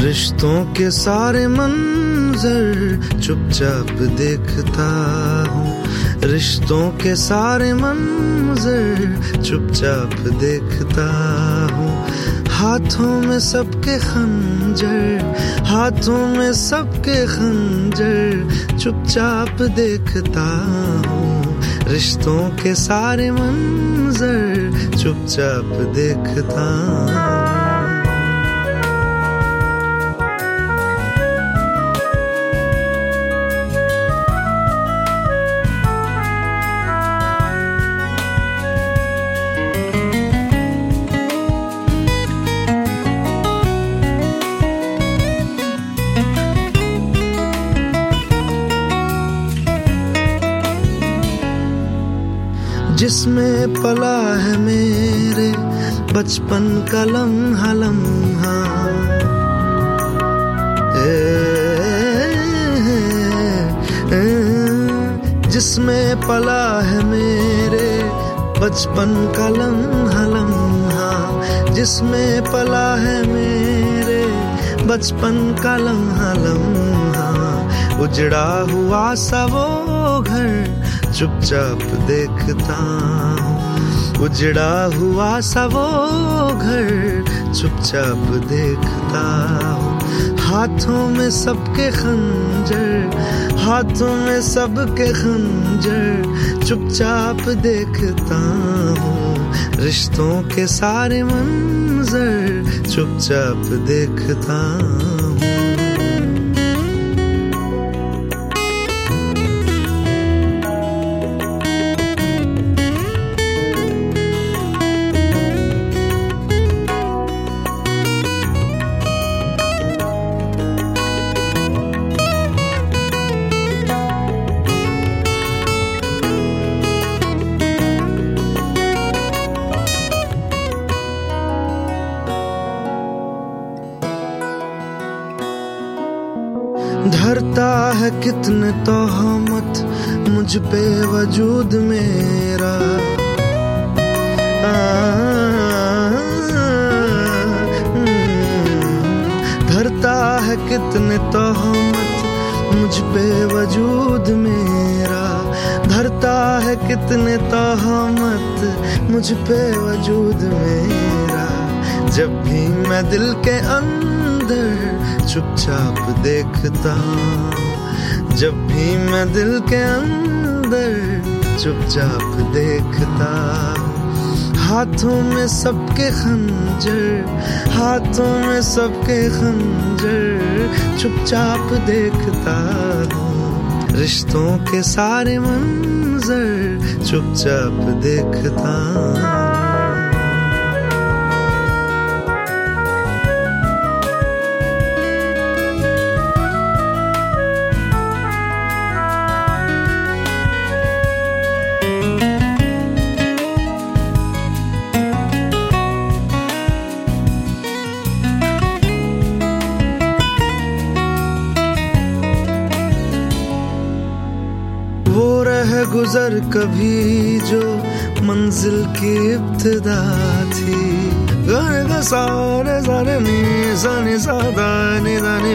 रिश्तों के सारे मंजर चुपचाप देखता हूँ। रिश्तों के सारे मंजर चुपचाप देखता हूँ। हाथों में सबके खंजर, हाथों में सबके खंजर चुपचाप देखता हूँ। रिश्तों के सारे मंजर चुपचाप देखता हूँ। जिसमें पला है मेरे बचपन का लम्हा लम्हा। जिसमें पला है मेरे बचपन का लम्हा लम्हा। जिसमें पला है मेरे बचपन का लम्हा उजड़ा हुआ सा घर चुपचाप देखता उजड़ा हुआ सा वो घर चुपचाप देखता हाथों में सबके खंजर, हाथों में सबके खंजर चुपचाप देखता हूँ। रिश्तों के सारे मंजर चुपचाप देखता हूँ धरता है कितने तो तोहमत मुझ पे वजूद मेरा। धरता है कितने तो तोहमत मुझ पे वजूद मेरा। धरता है कितने तो तोहमत मुझ पे वजूद मेरा। जब भी मैं दिल के अंदर चुपचाप देखता जब भी मैं दिल के अंदर चुपचाप देखता। हाथों में सबके खंजर, हाथों में सबके खंजर चुपचाप देखता। रिश्तों के सारे मंजर चुपचाप देखता। गुजर कभी जो मंजिल की इब्तदा थी। गाने सारे सारे नी साने सादा नी दानी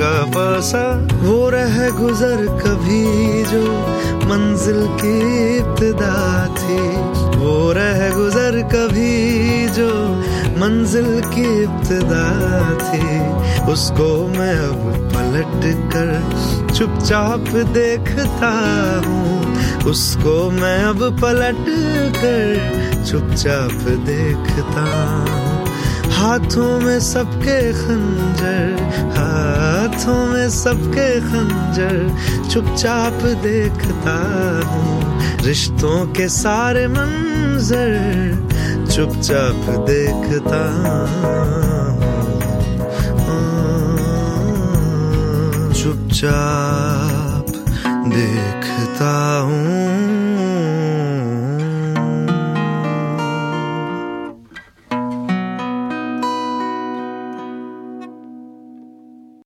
गा पासा। वो रह गुजर कभी जो मंजिल की इब्तदा थी। वो रह गुजर कभी जो मंजिल की इब्तदा थी, उसको मैं अब पलट कर चुपचाप देखता हूँ। उसको मैं अब पलट कर चुपचाप देखता हूँ। हाथों में सबके खंजर, हाथों में सबके खंजर चुपचाप देखता हूँ। रिश्तों के सारे मंजर चुपचाप देखता चुपचाप देखता हूँ।